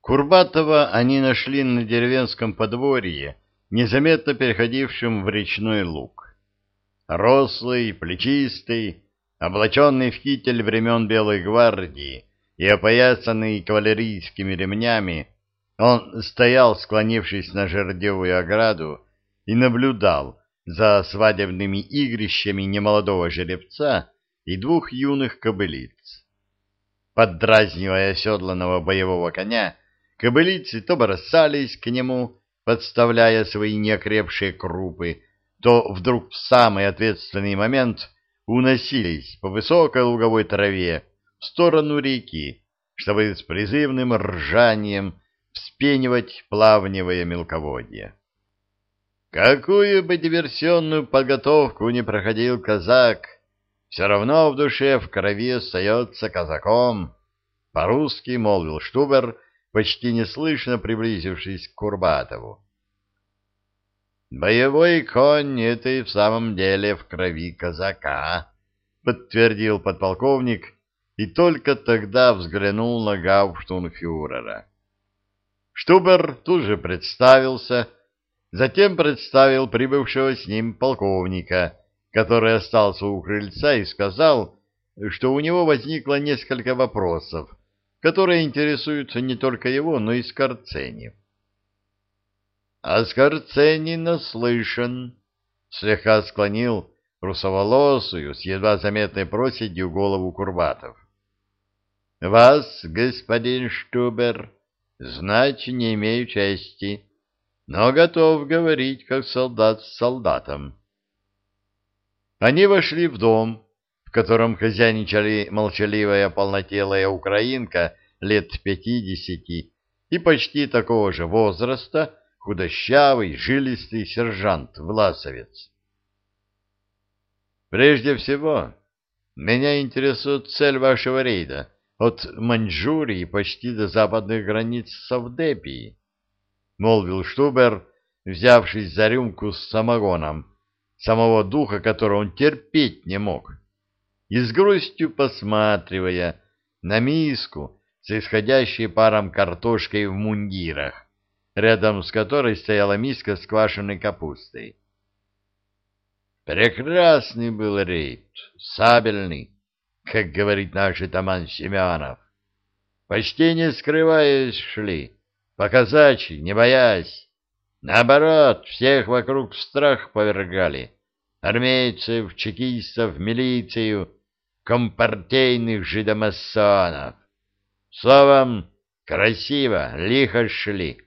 Курбатова они нашли на деревенском подворье, незаметно переходившем в речной луг. Рослый, плечистый, облаченный в китель времен Белой гвардии и опоясанный кавалерийскими ремнями, он стоял, склонившись на жердевую ограду, и наблюдал за свадебными игрищами немолодого жеребца и двух юных кобылиц. Поддразнивая оседланного боевого коня, кобылицы то бросались к нему, подставляя свои неокрепшие крупы, то вдруг в самый ответственный момент уносились по высокой луговой траве в сторону реки, чтобы с призывным ржанием вспенивать плавневое мелководье. Какую бы диверсионную подготовку не проходил казак, все равно в душе в крови остается казаком, — по-русски молвил Штубер, почти неслышно приблизившись к Курбатову. «Боевой конь — это и в самом деле в крови казака», — подтвердил подполковник и только тогда взглянул на гауптштунфюрера. Штубер тут же представился, затем представил прибывшего с ним полковника, который остался у крыльца и сказал, что у него возникло несколько вопросов, которые интересуют не только его, но и Скорцени. — А Скорцени наслышан, — слегка склонил русоволосую с едва заметной проседью голову Курбатов. — Вас, господин Штубер, знать не имею чести, но готов говорить, как солдат с солдатом. Они вошли в дом, в котором хозяйничали молчаливая полнотелая украинка лет пятидесяти и почти такого же возраста худощавый, жилистый сержант-власовец. Прежде всего, меня интересует цель вашего рейда от Маньчжурии почти до западных границ Савдепии, — молвил Штубер, взявшись за рюмку с самогоном, самого духа которого он терпеть не мог и с грустью посматривая на миску с исходящей паром картошкой в мундирах, рядом с которой стояла миска с квашеной капустой. Прекрасный был рейд, сабельный, как говорит наш атаман Семенов. Почти не скрываясь шли, показачи, не боясь. Наоборот, всех вокруг страх повергали. Армейцев, чекистов, милицию — компартейных жидомасонов. Словом, красиво, лихо шли.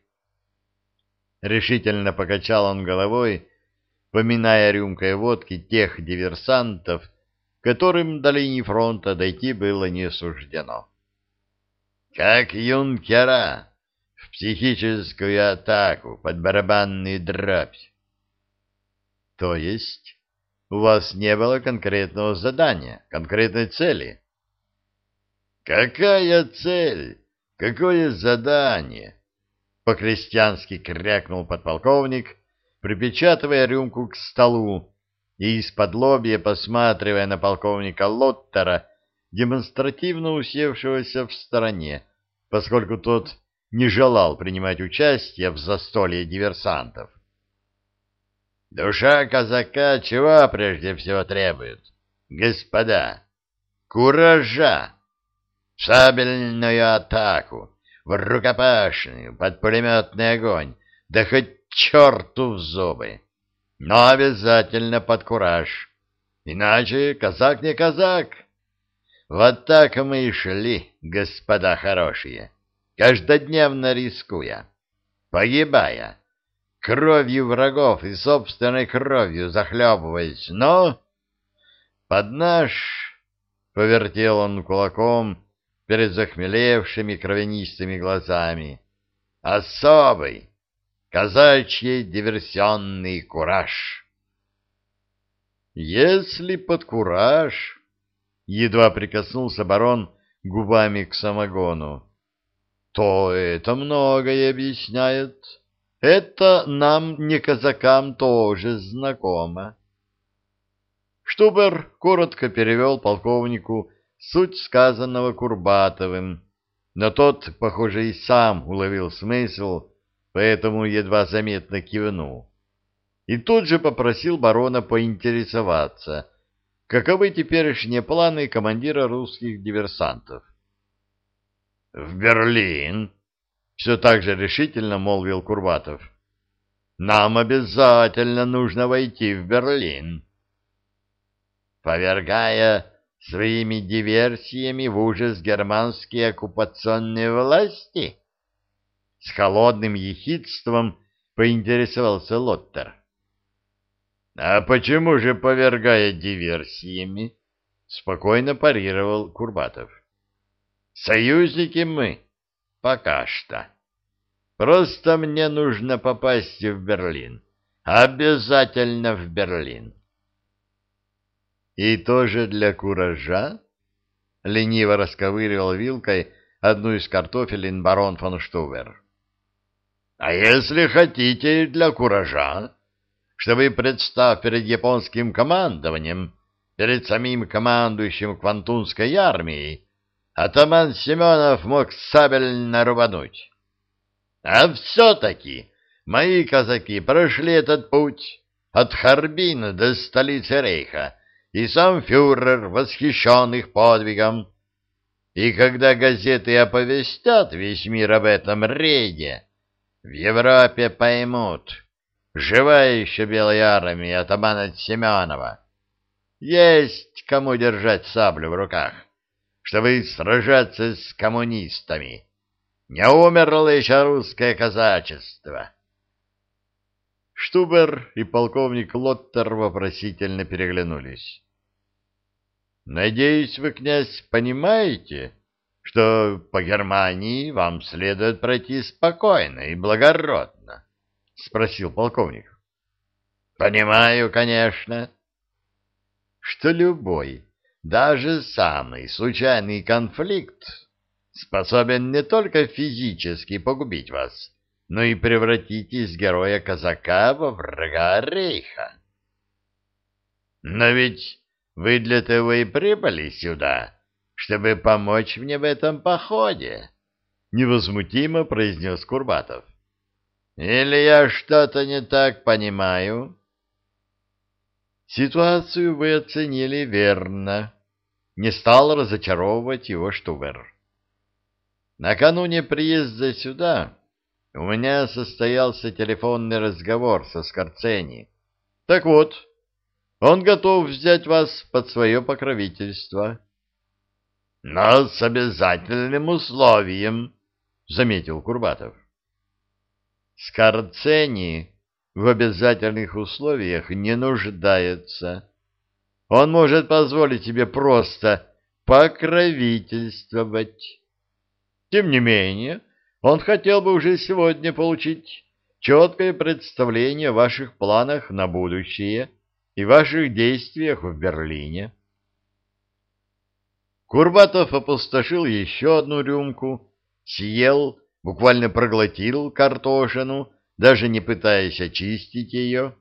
Решительно покачал он головой, поминая рюмкой водки тех диверсантов, которым до линии фронта дойти было не суждено. Как юнкера в психическую атаку под барабанный дробь. То есть у вас не было конкретного задания, конкретной цели. Какая цель? Какое задание? По-крестьянски крякнул подполковник, припечатывая рюмку к столу и из-под лобья посматривая на полковника Лоттера, демонстративно усевшегося в стороне, поскольку тот не желал принимать участие в застолье диверсантов. Душа казака чего прежде всего требует? Господа, куража, сабельную атаку, в рукопашную, под пулеметный огонь, да хоть черту в зубы, но обязательно под кураж, иначе казак не казак. Вот так мы и шли, господа хорошие, каждодневно рискуя, погибая, кровью врагов и собственной кровью захлебываясь, но... Под наш... — повертел он кулаком перед захмелевшими кровянистыми глазами. Особый, казачий диверсионный кураж. Если под кураж, — едва прикоснулся барон губами к самогону, — то это многое объясняет. — это нам, не казакам, тоже знакомо. Штубер коротко перевел полковнику суть сказанного Курбатовым, но тот, похоже, и сам уловил смысл, поэтому едва заметно кивнул. И тут же попросил барона поинтересоваться, каковы теперешние планы командира русских диверсантов. — В Берлин! — все так же решительно молвил Курбатов. — Нам обязательно нужно войти в Берлин. Повергая своими диверсиями в ужас германские оккупационные власти? С холодным ехидством поинтересовался Лоттер. — А почему же повергая диверсиями? — спокойно парировал Курбатов. — Союзники мы пока что. Просто мне нужно попасть в Берлин. Обязательно в Берлин. И тоже для куража? Лениво расковыривал вилкой одну из картофелин барон фон Штувер. А если хотите для куража, чтобы, представ перед японским командованием, перед самим командующим Квантунской армией, атаман Семенов мог сабельно рубануть. А все-таки мои казаки прошли этот путь от Харбина до столицы Рейха, и сам фюрер восхищен их подвигом. И когда газеты оповестят весь мир об этом рейде, в Европе поймут, живая еще белая армия атамана Семенова. Есть кому держать саблю в руках, чтобы сражаться с коммунистами. Не умерло еще русское казачество. Штубер и полковник Лоттер вопросительно переглянулись. Надеюсь, вы, князь, понимаете, что по Германии вам следует пройти спокойно и благородно? — спросил полковник. — Понимаю, конечно. — Что любой, даже самый случайный конфликт способен не только физически погубить вас, но и превратить из героя-казака во врага рейха. Но ведь вы для того и прибыли сюда, чтобы помочь мне в этом походе, — невозмутимо произнес Курбатов. — Или я что-то не так понимаю? — Ситуацию вы оценили верно. Не стал разочаровывать его Штубер. Накануне приезда сюда у меня состоялся телефонный разговор со Скорцени. Так вот, он готов взять вас под свое покровительство. — Но с обязательным условием, — заметил Курбатов. — Скорцени в обязательных условиях не нуждается. Он может позволить себе просто покровительствовать. Тем не менее, он хотел бы уже сегодня получить четкое представление о ваших планах на будущее — и ваших действиях в Берлине. Курбатов опустошил еще одну рюмку, съел, буквально проглотил картошину, даже не пытаясь очистить ее,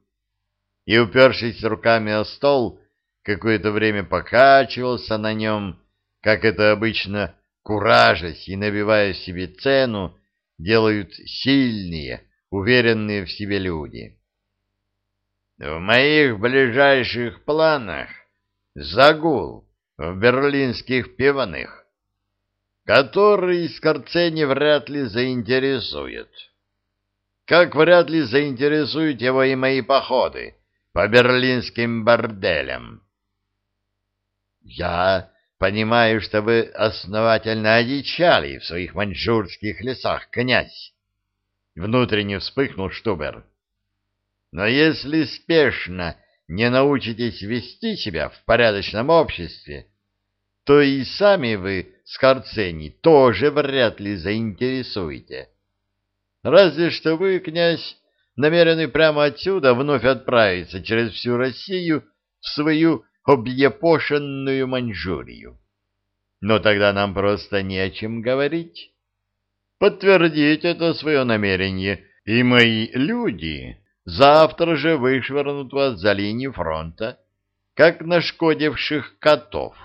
и, упершись руками о стол, какое-то время покачивался на нем, как это обычно, куражась и набивая себе цену, делают сильные, уверенные в себе люди. В моих ближайших планах загул в берлинских пивных, который Скорцени вряд ли заинтересует. Как вряд ли заинтересуют его и мои походы по берлинским борделям. Я понимаю, что вы основательно одичали в своих маньчжурских лесах, князь. Внутренне вспыхнул Штубер. Но если спешно не научитесь вести себя в порядочном обществе, то и сами вы, Скорцени, тоже вряд ли заинтересуете. Разве что вы, князь, намерены прямо отсюда вновь отправиться через всю Россию в свою объепошенную Маньчжурию. Но тогда нам просто не о чем говорить. Подтвердить это свое намерение, и мои люди Завтра же вышвырнут вас за линию фронта, как нашкодивших котов.